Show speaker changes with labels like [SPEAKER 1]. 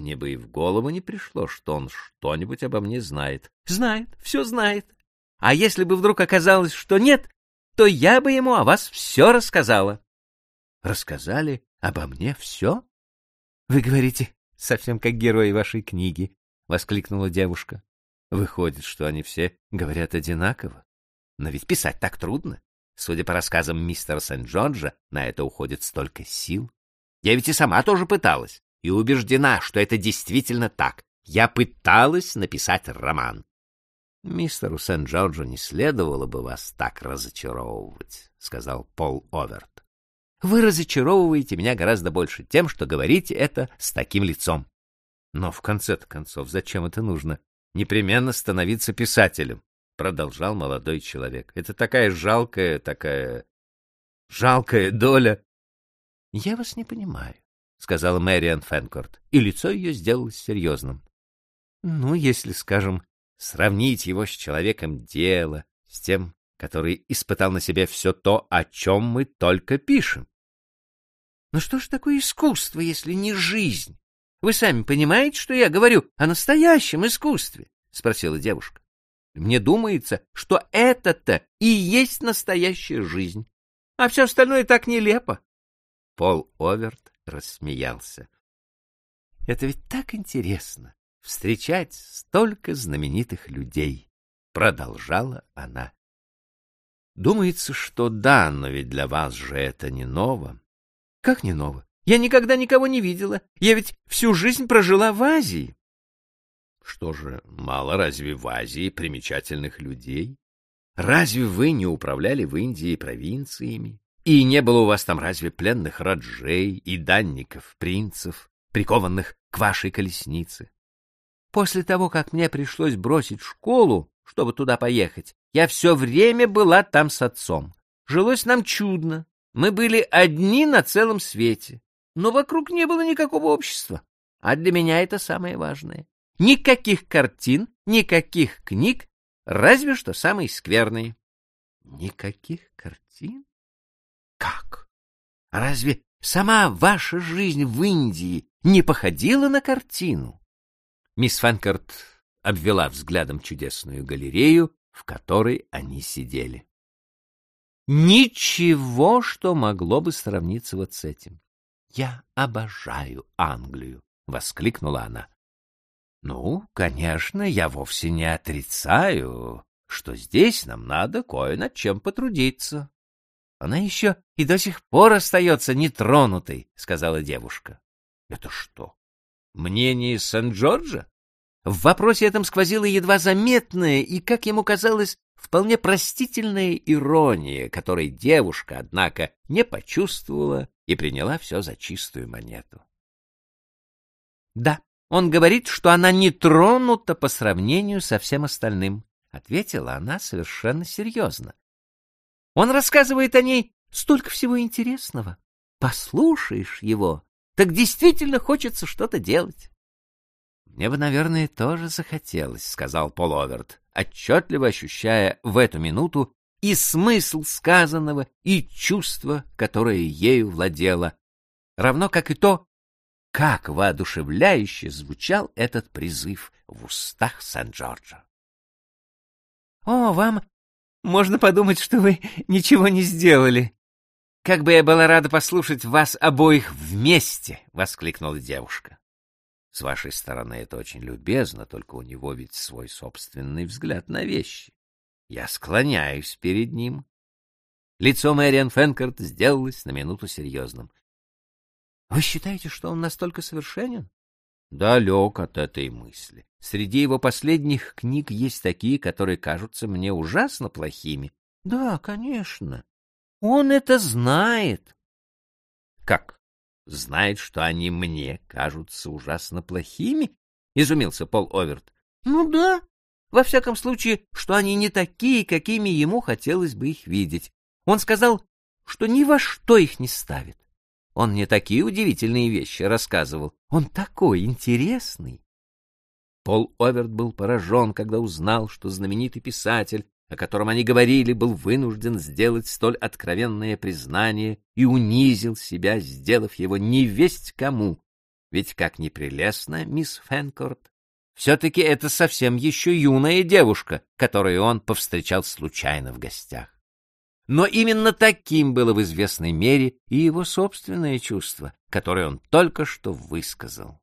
[SPEAKER 1] Мне бы и в голову не пришло, что он что-нибудь обо мне знает.
[SPEAKER 2] Знает, все знает. А если бы вдруг оказалось, что нет, то я бы ему о вас все рассказала.
[SPEAKER 1] Рассказали обо мне все?
[SPEAKER 2] Вы говорите, совсем как герои вашей книги, — воскликнула девушка.
[SPEAKER 1] Выходит, что они все говорят одинаково. Но ведь писать так трудно. Судя по рассказам мистера Сент-Джорджа, на это уходит столько сил. Я ведь и сама тоже пыталась, и убеждена, что это действительно так. Я пыталась написать роман. Мистеру Сент-Джорджу не следовало бы вас так разочаровывать, — сказал Пол Оверт. Вы разочаровываете меня гораздо больше тем, что говорите это с таким лицом. Но в конце-то концов, зачем это нужно? Непременно становиться писателем, — продолжал молодой человек. Это такая жалкая, такая... жалкая доля. — Я вас не понимаю, — сказала Мэриан Фенкорт, и лицо ее сделалось серьезным. — Ну, если, скажем, сравнить его с человеком дела, с тем, который испытал на себе все то, о чем мы только пишем.
[SPEAKER 2] Но что ж такое искусство, если не жизнь? Вы сами понимаете, что я говорю о настоящем искусстве? — спросила девушка. Мне думается, что это-то и есть настоящая жизнь, а все остальное так нелепо.
[SPEAKER 1] Пол Оверт рассмеялся. — Это ведь так интересно встречать столько знаменитых людей, — продолжала она. — Думается, что да, но ведь для вас же это не ново.
[SPEAKER 2] — Как не ново? Я никогда никого не видела. Я ведь всю жизнь прожила в Азии.
[SPEAKER 1] — Что же, мало разве в Азии примечательных людей? Разве вы не управляли в Индии провинциями? И не было у вас там разве пленных раджей и данников, принцев, прикованных к вашей колеснице?
[SPEAKER 2] После того, как мне пришлось бросить школу, чтобы туда поехать, я все время была там с отцом. Жилось нам чудно. Мы были одни на целом свете. Но вокруг не было никакого общества. А для меня это самое важное. Никаких картин, никаких книг, разве что самые скверные.
[SPEAKER 1] Никаких картин?
[SPEAKER 2] Как? Разве сама ваша жизнь в Индии не походила на картину?
[SPEAKER 1] Мисс Фанкарт обвела взглядом чудесную галерею, в которой они сидели. Ничего, что могло бы сравниться вот с этим. Я обожаю Англию, воскликнула она. Ну, конечно, я вовсе не отрицаю, что здесь нам надо кое над чем потрудиться. Она еще и до сих пор остается нетронутой, сказала девушка. Это что? Мнение Сент-Джорджа? В вопросе этом сквозила едва заметная и, как ему казалось, вполне простительная ирония, которой девушка, однако, не почувствовала и приняла все за чистую монету.
[SPEAKER 2] Да, он говорит, что она не тронута по сравнению со всем остальным, ответила она совершенно серьезно. Он рассказывает о ней столько всего интересного. Послушаешь его, так действительно хочется что-то делать.
[SPEAKER 1] Мне бы, наверное, тоже захотелось, сказал Пол Оверт, отчетливо ощущая в эту минуту и смысл сказанного, и чувство, которое ею владело, равно как и то, как воодушевляюще звучал этот призыв в устах Сан-Джорджа.
[SPEAKER 2] — О, вам можно подумать, что вы ничего не сделали. Как бы я была рада послушать вас обоих вместе, — воскликнула девушка.
[SPEAKER 1] — С вашей стороны это очень любезно, только у него ведь свой собственный взгляд на вещи. Я склоняюсь перед ним. Лицо Мэриан Фенкарт сделалось на минуту серьезным.
[SPEAKER 2] — Вы считаете, что он настолько совершенен?
[SPEAKER 1] — Далек от этой мысли. Среди его последних книг есть такие, которые кажутся мне ужасно плохими.
[SPEAKER 2] — Да, конечно. Он это знает.
[SPEAKER 1] — Как? Знает, что они мне кажутся ужасно плохими? — изумился Пол Оверт.
[SPEAKER 2] — Ну да, во всяком случае, что они не такие, какими ему хотелось бы их видеть. Он сказал, что ни во что их не ставит. Он мне такие удивительные вещи рассказывал. Он такой интересный.
[SPEAKER 1] Пол Оверт был поражен, когда узнал, что знаменитый писатель, о котором они говорили, был вынужден сделать столь откровенное признание и унизил себя, сделав его невесть кому.
[SPEAKER 2] Ведь как ни мисс Фенкорт, все-таки это совсем еще юная девушка, которую он повстречал случайно в гостях. Но именно таким было в известной мере и его собственное чувство, которое он только что высказал.